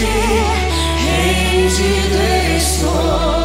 ti rendido estou.